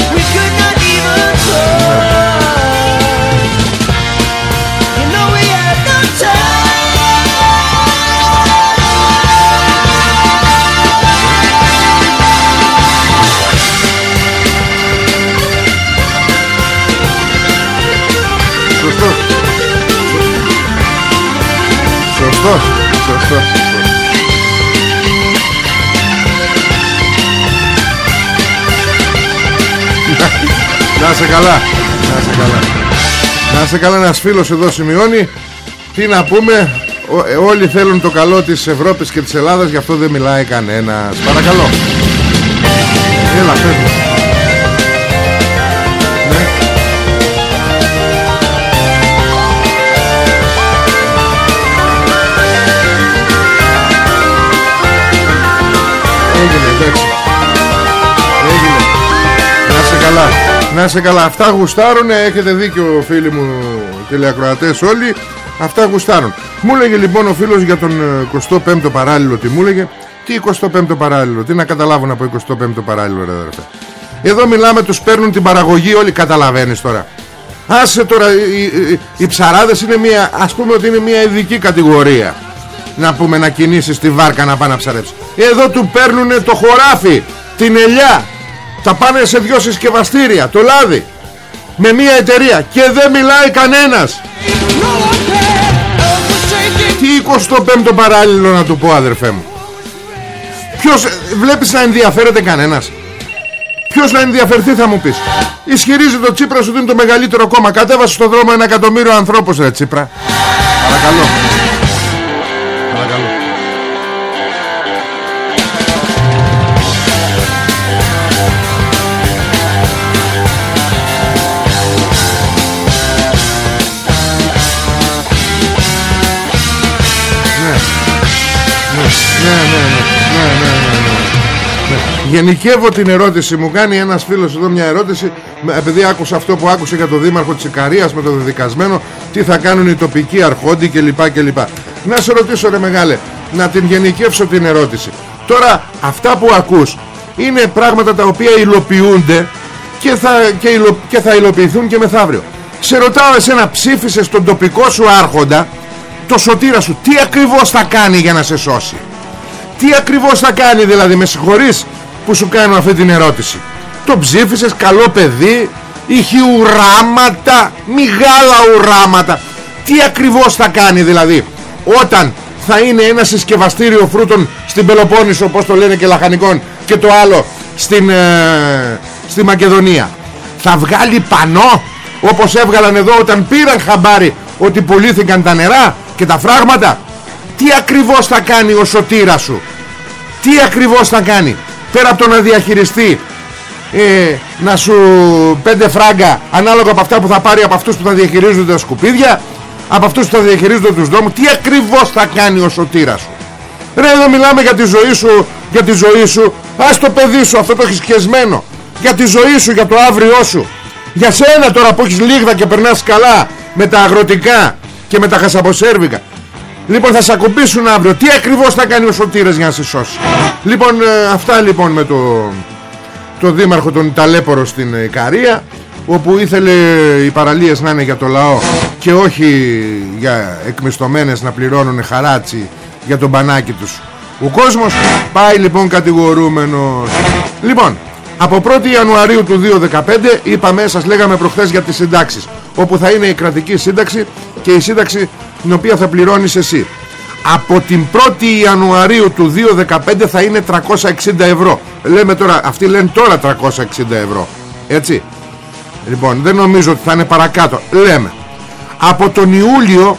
Σωστός Σωστός Να σε καλά. Να σε καλά. Να σε καλά ένας φίλος εδώ σημειώνει. Τι να πούμε Ό- ε, Όλοι θέλουν το καλό της Ευρώπης και της Ελλάδας Γι' αυτό δεν μιλάει κανένας. Παρακαλώ. Έλα πες Να σε καλά. Αυτά γουστάρουνε Έχετε δίκιο φίλοι μου Τηλεακροατές όλοι. Αυτά γουστάρουν. Μου έλεγε λοιπόν ο φίλος για τον ε, 25ο παράλληλο Τι μου έλεγε Τι 25ο παράλληλο Τι να καταλάβουν από 25ο παράλληλο ρε αδερφέ. Εδώ μιλάμε τους παίρνουν την παραγωγή Όλοι καταλαβαίνεις τώρα. Άσε τώρα οι, οι, οι ψαράδες είναι μια Ας πούμε ότι είναι μια ειδική κατηγορία. Να πούμε να κινήσεις τη βάρκα να πάει να ψαρέψει. Εδώ του παίρνουνε το χωράφι την ελιά τα πάνε σε δυο συσκευαστήρια το λάδι με μια εταιρεία και δεν μιλάει κανένας. Τι 25ο παράλληλο να του πω αδερφέ μου. Ποιος βλέπεις να ενδιαφέρεται κανένας; Ποιος να ενδιαφερθεί θα μου πεις; Ισχυρίζει το Τσίπρα σου ότι είναι το μεγαλύτερο κόμμα. Κατέβασε στον δρόμο ένα εκατομμύριο ανθρώπους ρε Τσίπρα. Παρακαλώ Παρακαλώ Γενικεύω την ερώτηση. Μου κάνει ένας φίλος εδώ μια ερώτηση. Με- Επειδή άκουσα αυτό που άκουσε για το δήμαρχο της Ικαρίας Με το δεδικασμένο Τι θα κάνουν οι τοπικοί αρχόντοι κλπ κλπ. Να σε ρωτήσω ρε μεγάλε Να την γενικεύσω την ερώτηση. Τώρα αυτά που ακούς Είναι πράγματα τα οποία υλοποιούνται και θα, και, υλο- και θα υλοποιηθούν και μεθαύριο. Σε ρωτάω εσένα ψήφισες τον τοπικό σου άρχοντα Το σωτήρα σου Τι ακριβώς θα κάνει για να σε σώσει; Τι ακριβώς θα κάνει δηλαδή με συγχωρείς; Που σου κάνω αυτή την ερώτηση. Το ψήφισες καλό παιδί Είχε ουράματα Μιγάλα ουράματα. Τι ακριβώς θα κάνει δηλαδή Όταν θα είναι ένα συσκευαστήριο φρούτων Στην Πελοπόννησο όπως το λένε και λαχανικών Και το άλλο στην, ε, στη Μακεδονία. Θα βγάλει πανό Όπως έβγαλαν εδώ όταν πήραν χαμπάρι Ότι πουλήθηκαν τα νερά και τα φράγματα. Τι ακριβώς θα κάνει ο σωτήρας σου; Τι ακριβώς θα κάνει; Πέρα από το να διαχειριστεί ε, Να σου πέντε φράγκα Ανάλογα από αυτά που θα πάρει Από αυτούς που θα διαχειρίζονται τα σκουπίδια Από αυτούς που θα διαχειρίζονται τους δρόμους Τι ακριβώς θα κάνει ο σωτήρας σου. Ρε εδώ μιλάμε για τη ζωή σου Για τη ζωή σου. Ας το παιδί σου αυτό το έχεις χεσμένο. Για τη ζωή σου, για το αύριό σου. Για σένα τώρα που έχεις λίγδα και περνάς καλά Με τα αγροτικά Και με τα χασαποσέρβικα Λοιπόν θα σε ακουμπήσουν αύριο. Τι ακριβώς θα κάνει ο Σωτήρας για να σε σώσει; Λοιπόν ε, αυτά λοιπόν με το Το δήμαρχο τον Ταλέπορο στην ε, Ικαρία Όπου ήθελε οι παραλίες να είναι για το λαό Και όχι για εκμισθωμένες να πληρώνουν χαράτσι Για τον μπανάκι τους. Ο κόσμος πάει λοιπόν κατηγορούμενος. Λοιπόν από 1η Ιανουαρίου του 2015 είπαμε, σας λέγαμε προχθές για τις συντάξεις όπου θα είναι η κρατική σύνταξη και η σύνταξη την οποία θα πληρώνεις εσύ. Από την 1η Ιανουαρίου του 2015 θα είναι 360 ευρώ. Λέμε τώρα, αυτοί λένε τώρα 360 ευρώ. Έτσι. Λοιπόν δεν νομίζω ότι θα είναι παρακάτω. Λέμε. Από τον Ιούλιο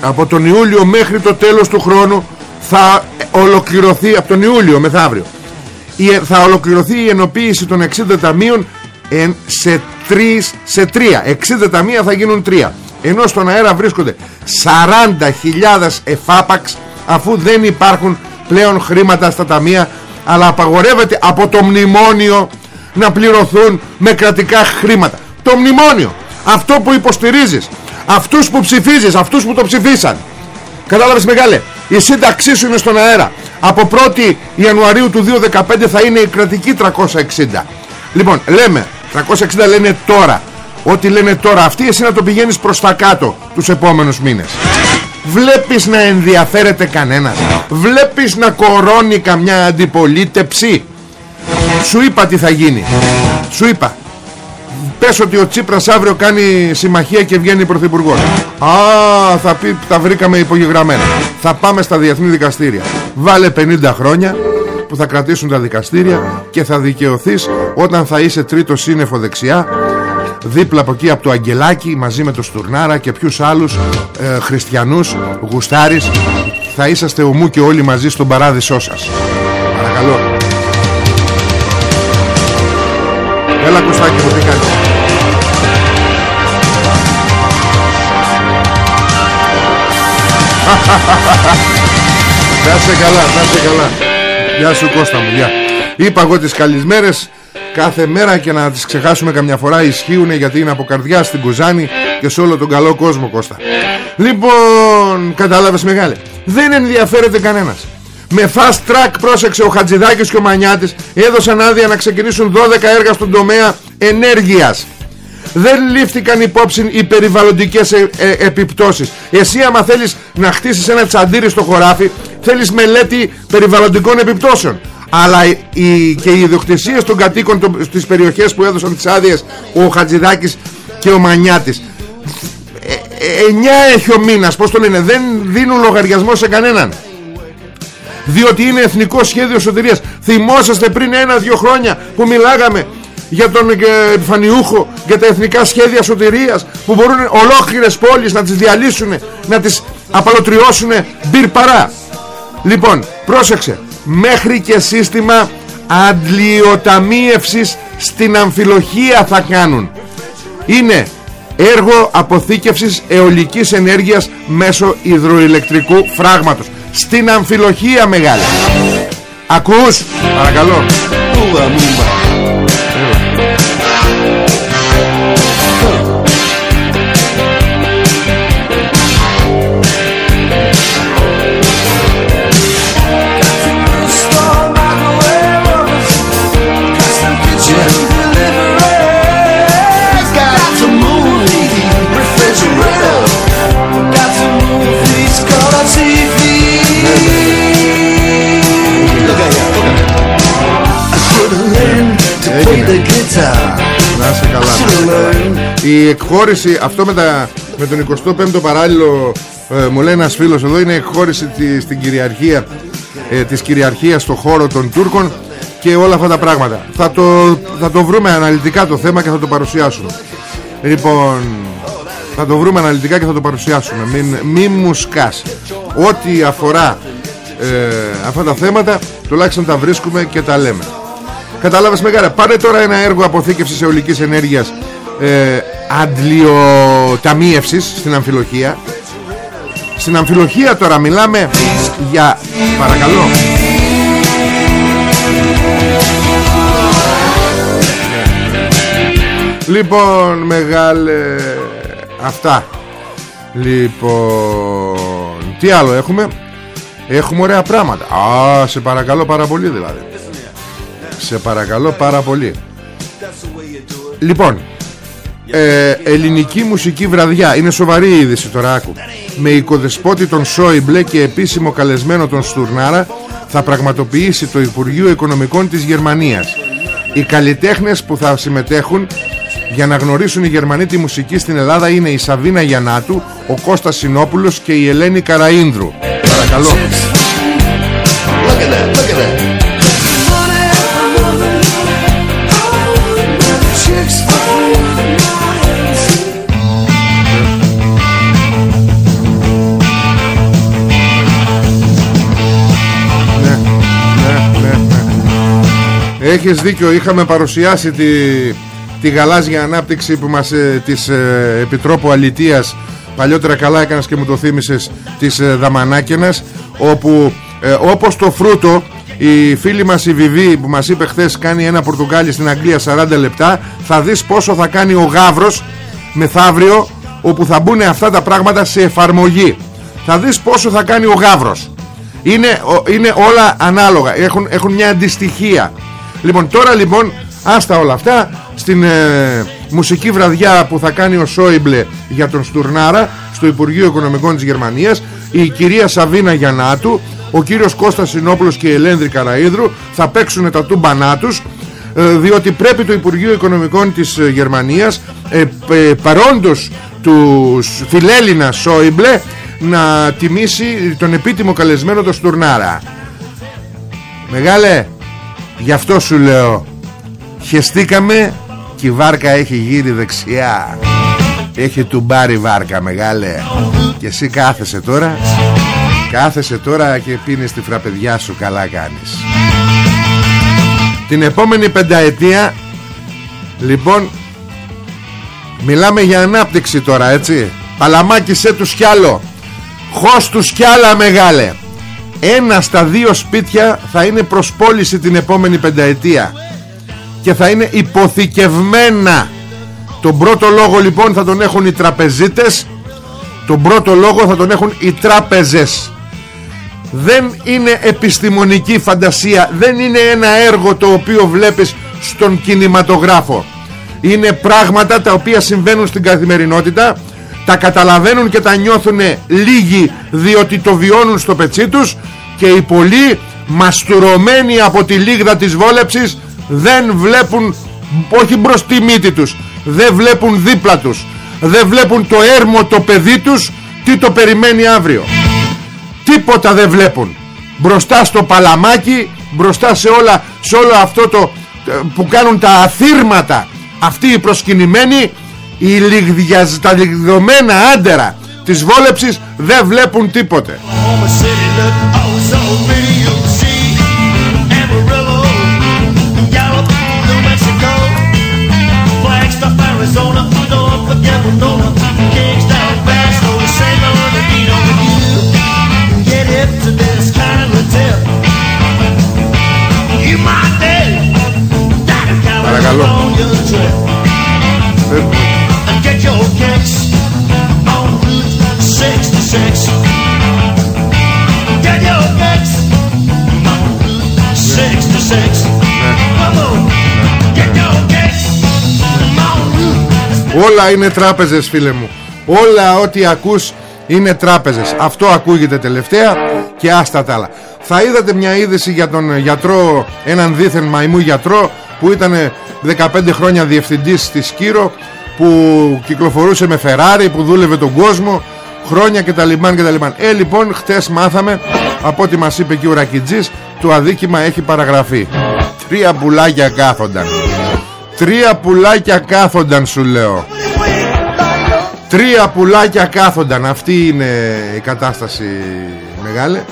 από τον Ιούλιο μέχρι το τέλος του χρόνου θα ολοκληρωθεί από τον Ιούλιο μεθαύριο η- θα ολοκληρωθεί η ενοποίηση των 60 ταμείων εν- σε, τρεις, σε τρία. 60 ταμεία θα γίνουν τρία ενώ στον αέρα βρίσκονται 40.000 εφάπαξ αφού δεν υπάρχουν πλέον χρήματα στα ταμεία αλλά απαγορεύεται από το μνημόνιο να πληρωθούν με κρατικά χρήματα. Το μνημόνιο αυτό που υποστηρίζεις αυτούς που ψηφίζεις αυτούς που το ψηφίσαν. Κατάλαβες μεγάλε Η σύνταξή σου είναι στον αέρα. Από 1η Ιανουαρίου του 2015 θα είναι η κρατική 360 Λοιπόν λέμε 360 λένε τώρα Ό,τι λένε τώρα αυτοί εσύ να το πηγαίνεις προς τα κάτω Τους επόμενους μήνες Βλέπεις να ενδιαφέρεται κανένας. Βλέπεις να κορώνει καμιά αντιπολίτεψη Σου είπα τι θα γίνει. Σου είπα. Πες ότι ο Τσίπρας αύριο κάνει συμμαχία και βγαίνει πρωθυπουργός. Α, θα πει, τα βρήκαμε υπογεγραμμένα. Θα πάμε στα διεθνή δικαστήρια. Βάλε 50 χρόνια που θα κρατήσουν τα δικαστήρια Και θα δικαιωθείς όταν θα είσαι τρίτο σύννεφο δεξιά Δίπλα από εκεί από το Αγγελάκι Μαζί με το Στουρνάρα και ποιους άλλους ε, Χριστιανούς, γουστάρεις Θα είσαστε ομού και όλοι μαζί στον παράδεισό σας. Παρακαλώ. Έλα Κωστάκη μου τι κάνεις. Να σε καλά, να σε καλά. Γεια σου Κώστα μου, γεια. Είπα εγώ τις καλησμέρες Κάθε μέρα και να τις ξεχάσουμε καμιά φορά Ισχύουν γιατί είναι από καρδιά στην Κουζάνη Και σε όλο τον καλό κόσμο Κώστα. Λοιπόν, κατάλαβες μεγάλε Δεν ενδιαφέρεται κανένας. Με fast track πρόσεξε ο Χατζηδάκης και ο Μανιάτης έδωσαν άδεια να ξεκινήσουν 12 έργα στον τομέα ενέργειας. Δεν λήφθηκαν υπόψη οι περιβαλλοντικές ε, ε, επιπτώσεις. Εσύ άμα θέλεις να χτίσεις ένα τσαντήρι στο χωράφι θέλεις μελέτη περιβαλλοντικών επιπτώσεων αλλά οι, και οι ιδιοκτησίες των κατοίκων των, στις περιοχές που έδωσαν τις άδειες ο Χατζηδάκης και ο Μανιάτης. Ε, ε, εννιά έχει ο μήνας πως το λένε δεν δίνουν λογαριασμό σε κανέναν. Διότι είναι εθνικό σχέδιο σωτηρίας. Θυμόσαστε πριν ένα-δυο χρόνια που μιλάγαμε για τον ε, επιφανιούχο για τα εθνικά σχέδια σωτηρίας που μπορούν ολόκληρες πόλεις να τις διαλύσουν να τις απαλωτριώσουν μπυρ παρά. Λοιπόν πρόσεξε μέχρι και σύστημα αντλιοταμίευσης στην αμφιλοχία θα κάνουν. Είναι έργο αποθήκευσης αιωλικής ενέργειας μέσω υδροηλεκτρικού φράγματος. Στην αμφιλοχία μεγάλη ακούς; Παρακαλώ Να είσαι καλά, Η εκχώρηση Αυτό με, τα, με τον 25ο παράλληλο ε, Μου λέει ένας φίλος εδώ Είναι εκχώρηση τη, στην κυριαρχία ε, Της κυριαρχίας στο χώρο των Τούρκων Και όλα αυτά τα πράγματα. Θα το, θα το βρούμε αναλυτικά το θέμα Και θα το παρουσιάσουμε. Λοιπόν θα το βρούμε αναλυτικά και θα το παρουσιάσουμε. Μην, μην μου σκάς. Ό,τι αφορά ε, αυτά τα θέματα Τουλάχιστον τα βρίσκουμε και τα λέμε Κατάλαβες μεγάλα Πάρε τώρα ένα έργο αποθήκευσης αιωλικής ενέργειας ε, Αντλιοταμίευσης Στην αμφιλοχία. Στην αμφιλοχία τώρα μιλάμε Για Παρακαλώ. Λοιπόν μεγάλε Αυτά. Λοιπόν Τι άλλο έχουμε; Έχουμε ωραία πράγματα. Α σε παρακαλώ πάρα πολύ δηλαδή σε παρακαλώ πάρα πολύ. Λοιπόν ε, Ελληνική μουσική βραδιά. Είναι σοβαρή η είδηση τώρα άκου. Με οικοδεσπότη τον Σόιμπλε Και επίσημο καλεσμένο τον Στουρνάρα Θα πραγματοποιήσει το Υπουργείο Οικονομικών της Γερμανίας. Οι καλλιτέχνες που θα συμμετέχουν για να γνωρίσουν οι Γερμανοί τη μουσική στην Ελλάδα είναι η Σαβίνα Γιαννάτου, ο Κώστας Σινόπουλος και η Ελένη Καραΐνδρου. Παρακαλώ. Έχεις δίκιο Είχαμε παρουσιάσει τη, τη γαλάζια ανάπτυξη που μας, ε, της ε, Επιτρόπου Αλητίας. Παλιότερα καλά έκανας και μου το θύμισες Της ε, Δαμανάκενας Όπου ε, όπως το φρούτο Η φίλη μας η Βιβί Που μας είπε χθες κάνει ένα πορτοκάλι στην Αγγλία 40 λεπτά Θα δεις πόσο θα κάνει ο Γαύρος Μεθαύριο Όπου θα μπουν αυτά τα πράγματα σε εφαρμογή. Θα δεις πόσο θα κάνει ο Γαύρος. Είναι, είναι όλα ανάλογα. Έχουν, έχουν μια αντιστοιχεία Λοιπόν τώρα λοιπόν Άστα όλα αυτά Στην ε, μουσική βραδιά που θα κάνει ο Σόιμπλε Για τον Στουρνάρα Στο Υπουργείο Οικονομικών της Γερμανίας Η κυρία Σαβίνα Γιαννάτου Ο κύριος Κώστας Συνόπουλος και η Ελένδρη Καραΐδρου Θα παίξουν τα τούμπανά τους ε, διότι πρέπει το Υπουργείο Οικονομικών της ε, Γερμανίας ε, παρόντος τους φιλέλληνα Σόιμπλε να τιμήσει τον επίτιμο καλεσμένο το Στουρνάρα. Μεγάλε Γι' αυτό σου λέω Χεστήκαμε Και η βάρκα έχει γύρει δεξιά. Έχει τουμπάρει βάρκα μεγάλε. Και εσύ κάθεσαι τώρα Κάθεσαι τώρα και πίνεις τη φραπεδιά σου Καλά κάνεις. Την επόμενη πενταετία Λοιπόν Μιλάμε για ανάπτυξη τώρα έτσι. Παλαμάκισέ τους κι άλλο. Χως τους κι άλλα μεγάλε ένα στα δύο σπίτια θα είναι προς πώληση την επόμενη πενταετία. Και θα είναι υποθηκευμένα. Τον πρώτο λόγο λοιπόν θα τον έχουν οι τραπεζίτες. Τον πρώτο λόγο θα τον έχουν οι τράπεζες. Δεν είναι επιστημονική φαντασία. Δεν είναι ένα έργο το οποίο βλέπεις στον κινηματογράφο. Είναι πράγματα τα οποία συμβαίνουν στην καθημερινότητα τα καταλαβαίνουν και τα νιώθουν λίγοι διότι το βιώνουν στο πετσί τους και οι πολλοί μαστουρωμένοι από τη λίγδα της βόλεψης δεν βλέπουν όχι μπρος τη μύτη τους δεν βλέπουν δίπλα τους δεν βλέπουν το έρμο το παιδί τους τι το περιμένει αύριο. Τίποτα δεν βλέπουν. Μπροστά στο παλαμάκι μπροστά σε, όλα, σε όλο αυτό το ε, που κάνουν τα αθήρματα αυτοί οι προσκυνημένοι οι λιγδιαζ, τα λιγδωμένα άντερα της βόλεψης δεν βλέπουν τίποτε. Oklahoma 66. Get your kicks on Route 66. Come on. Get your kicks on Route Όλα είναι τράπεζες φίλε μου. Όλα ό,τι ακούς είναι τράπεζες. Αυτό ακούγεται τελευταία και άστα τα άλλα. Θα είδατε μια είδηση για τον γιατρό Έναν δίθεν μαϊμού γιατρό Που ήταν 15 χρόνια διευθυντής στη Σκύρο Που κυκλοφορούσε με Φεράρι Που δούλευε τον κόσμο Χρόνια και τα λιμάν και τα λιμάν Ε λοιπόν χτες μάθαμε Από ό,τι μας είπε και ο Ρακιτζής Το αδίκημα έχει παραγραφεί. Τρία πουλάκια κάθονταν. Τρία πουλάκια κάθονταν σου λέω. Τρία πουλάκια κάθονταν. Αυτή είναι η κατάσταση μεγάλη.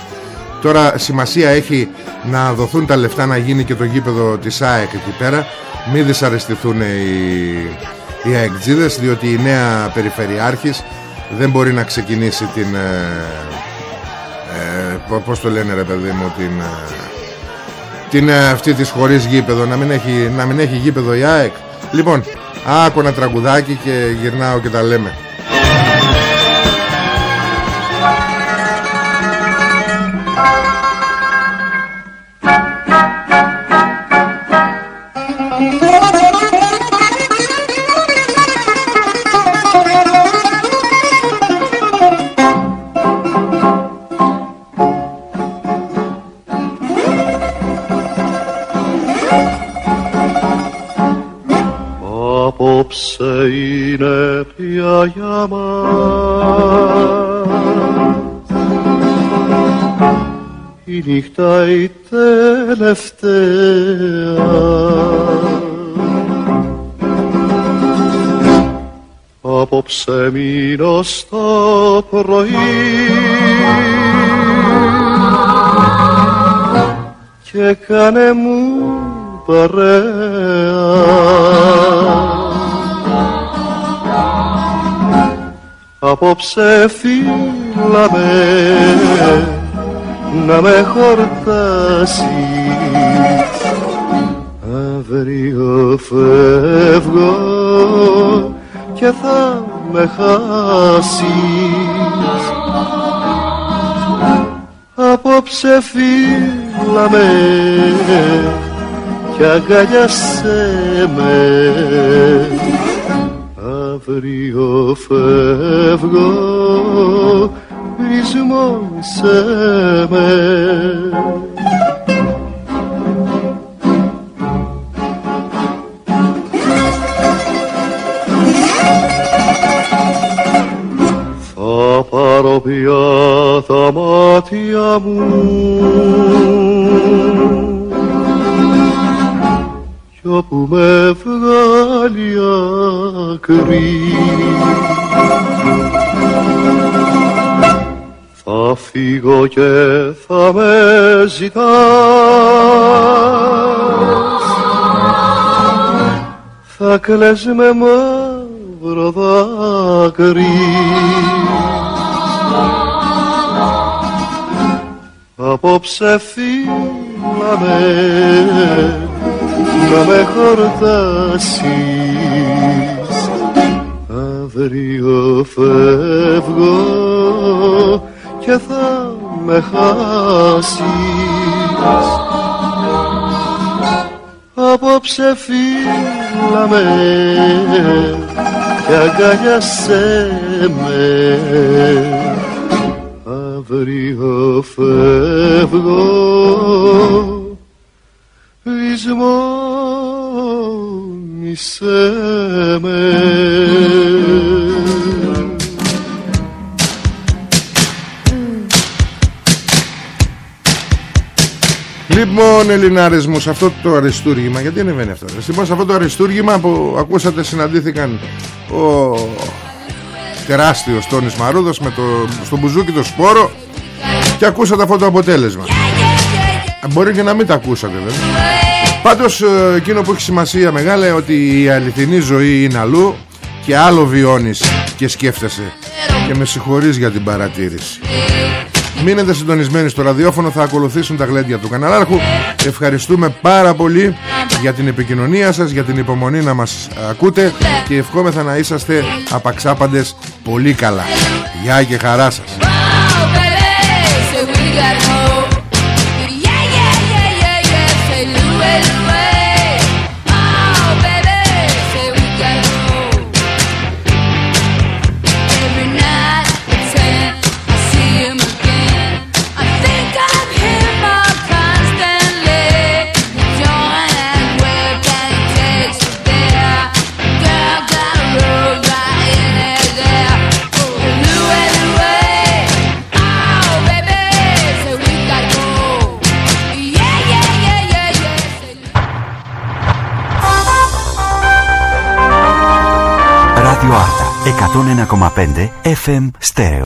Τώρα σημασία έχει να δοθούν τα λεφτά να γίνει και το γήπεδο της ΑΕΚ εκεί πέρα. Μην δυσαρεστηθούν οι, οι αεκτζίδες Διότι η νέα περιφερειάρχης δεν μπορεί να ξεκινήσει την... Ε, ε, πο- πώς το λένε ρε παιδί μου την... ε, την ε, αυτή της χωρίς γήπεδο να μην, έχει, να μην έχει γήπεδο η ΑΕΚ. Λοιπόν άκου ένα τραγουδάκι και γυρνάω και τα λέμε πια για μας. Η νύχτα η τελευταία. Απόψε μείνω στο πρωί. Και κάνε μου παρέα Απόψε φύλαμε να με χορτάσεις. Αύριο φεύγω και θα με χάσεις. Απόψε φύλαμε και αγκαλιάσέ με Αύριο φεύγω, ρυθμίσέ με κλαις με μαύρο δάκρυ απόψε φύλαμε να με χορτάσεις. Αύριο φεύγω και θα με χάσεις απόψε φίλαμε και αγκαλιάσέ με. Αύριο φεύγω βυσμόνισέ με. Λοιπόν Ελληνάρες μου σε αυτό το αριστούργημα Γιατί ανεβαίνει αυτό Λοιπόν σε αυτό το αριστούργημα που ακούσατε συναντήθηκαν Ο τεράστιος Τόνις Μαρούδος με το, στο μπουζούκι το σπόρο Και ακούσατε αυτό το αποτέλεσμα. Μπορεί και να μην τα ακούσατε βέβαια. Πάντως ε, εκείνο που έχει σημασία μεγάλα ότι η αληθινή ζωή είναι αλλού Και άλλο βιώνεις και σκέφτεσαι. Και με συγχωρείς για την παρατήρηση Μείνετε συντονισμένοι στο ραδιόφωνο Θα ακολουθήσουν τα γλέντια του καναλάρχου. Ευχαριστούμε πάρα πολύ Για την επικοινωνία σας Για την υπομονή να μας ακούτε Και ευχόμεθα να είσαστε απαξάπαντες Πολύ καλά. Γεια και χαρά σας 101,5 FM Στέρεο